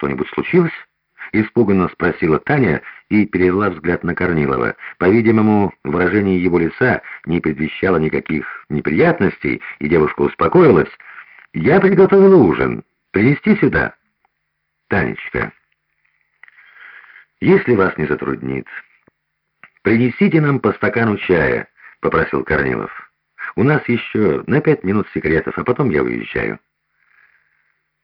что-нибудь случилось?» Испуганно спросила Таня и перевела взгляд на Корнилова. По-видимому, выражение его лица не предвещало никаких неприятностей, и девушка успокоилась. «Я приготовила ужин. Принести сюда?» «Танечка, если вас не затруднит, принесите нам по стакану чая», — попросил Корнилов. «У нас еще на пять минут секретов, а потом я уезжаю».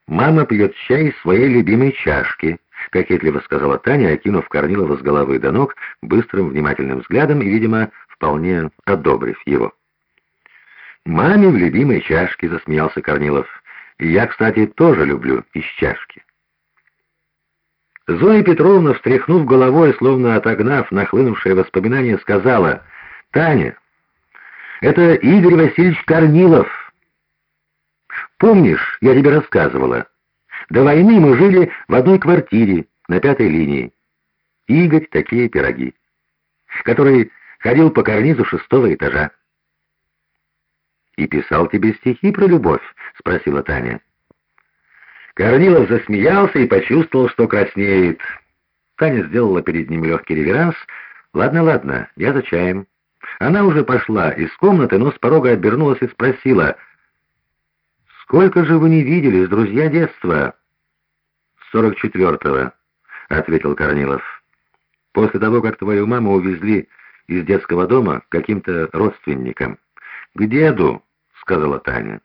«Мама пьет чай из своей любимой чашки», — кокетливо сказала Таня, окинув Корнилова с головы до ног быстрым внимательным взглядом и, видимо, вполне одобрив его. «Маме в любимой чашке», — засмеялся Корнилов. «Я, кстати, тоже люблю из чашки». Зоя Петровна, встряхнув головой, словно отогнав нахлынувшее воспоминание, сказала, «Таня, это Игорь Васильевич Корнилов». Помнишь, я тебе рассказывала? До войны мы жили в одной квартире на пятой линии. Игорь такие пироги, который ходил по карнизу шестого этажа. «И писал тебе стихи про любовь?» — спросила Таня. Корнилов засмеялся и почувствовал, что краснеет. Таня сделала перед ним легкий реверанс. «Ладно, ладно, я за чаем». Она уже пошла из комнаты, но с порога обернулась и спросила — «Сколько же вы не виделись, друзья детства?» «Сорок четвертого», — ответил Корнилов. «После того, как твою маму увезли из детского дома каким-то родственникам». «К деду», — сказала Таня.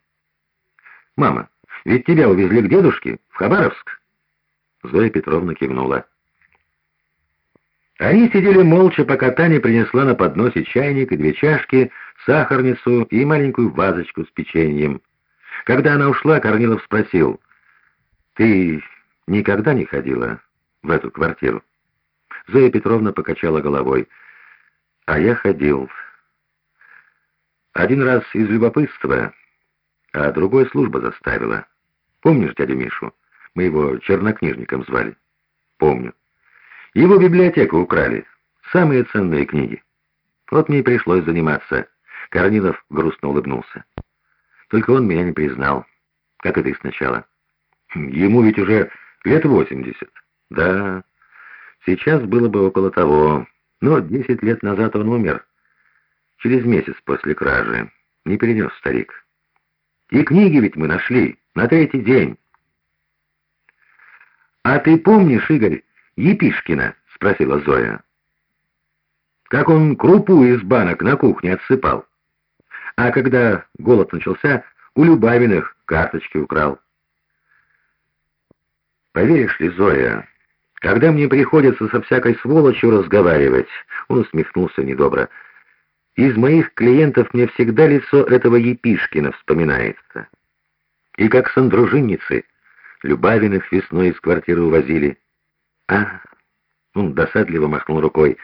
«Мама, ведь тебя увезли к дедушке, в Хабаровск?» Зоя Петровна кивнула. Они сидели молча, пока Таня принесла на подносе чайник и две чашки, сахарницу и маленькую вазочку с печеньем. Когда она ушла, Корнилов спросил, «Ты никогда не ходила в эту квартиру?» Зоя Петровна покачала головой. «А я ходил. Один раз из любопытства, а другой служба заставила. Помнишь дядю Мишу? Мы его чернокнижником звали». «Помню. Его библиотеку украли. Самые ценные книги. Вот мне и пришлось заниматься». Корнилов грустно улыбнулся. Только он меня не признал, как и ты сначала. Ему ведь уже лет восемьдесят. Да, сейчас было бы около того, но десять лет назад он умер. Через месяц после кражи. Не перенес старик. И книги ведь мы нашли на третий день. «А ты помнишь, Игорь, Епишкина?» — спросила Зоя. «Как он крупу из банок на кухне отсыпал?» А когда голод начался, у Любавиных карточки украл. Поверишь ли, Зоя, когда мне приходится со всякой сволочью разговаривать, он усмехнулся недобро, из моих клиентов мне всегда лицо этого Епишкина вспоминается. И как сандружинницы, Любавиных весной из квартиры увозили. А, он досадливо махнул рукой.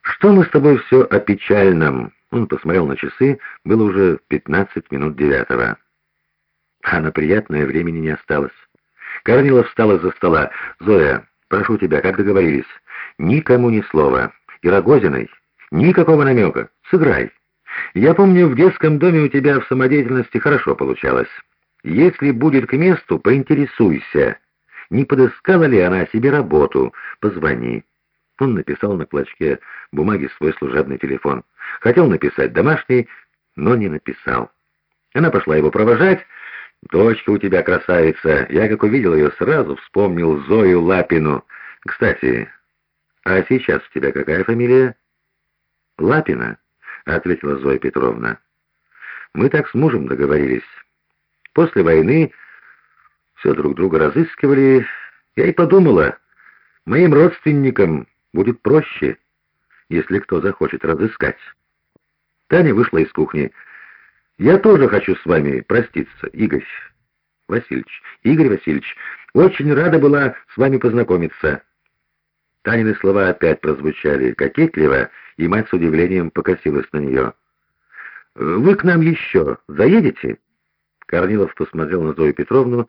Что мы с тобой все о печальном? Он посмотрел на часы, было уже 15 минут девятого. А на приятное времени не осталось. Корнилов встал из-за стола. «Зоя, прошу тебя, как договорились, никому ни слова. И Рогозиной никакого намека. Сыграй. Я помню, в детском доме у тебя в самодеятельности хорошо получалось. Если будет к месту, поинтересуйся. Не подыскала ли она себе работу? Позвони». Он написал на клочке бумаги свой служебный телефон. Хотел написать домашний, но не написал. Она пошла его провожать. «Дочка у тебя красавица!» Я, как увидел ее, сразу вспомнил Зою Лапину. «Кстати, а сейчас у тебя какая фамилия?» «Лапина», — ответила Зоя Петровна. «Мы так с мужем договорились. После войны все друг друга разыскивали. Я и подумала, моим родственникам будет проще, если кто захочет разыскать». Таня вышла из кухни. «Я тоже хочу с вами проститься, Игорь Васильевич. Игорь Васильевич, очень рада была с вами познакомиться». Танины слова опять прозвучали кокетливо, и мать с удивлением покосилась на нее. «Вы к нам еще заедете?» Корнилов посмотрел на Зою Петровну.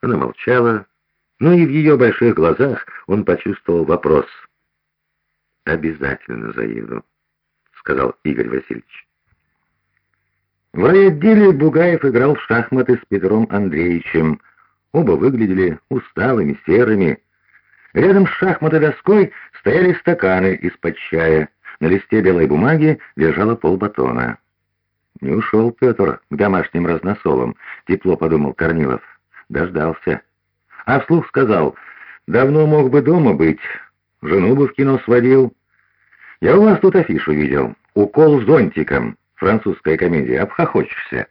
Она молчала, но и в ее больших глазах он почувствовал вопрос. «Обязательно заеду» сказал Игорь Васильевич. В райотделе Бугаев играл в шахматы с Петром Андреевичем. Оба выглядели усталыми, серыми. Рядом с шахматной доской стояли стаканы из-под чая. На листе белой бумаги лежало полбатона. «Не ушел Петр к домашним разносолам», — тепло подумал Корнилов. Дождался. А вслух сказал, «Давно мог бы дома быть, жену бы в кино сводил. Я у вас тут афишу видел. Укол зонтиком. Французская комедия. Обхохочешься».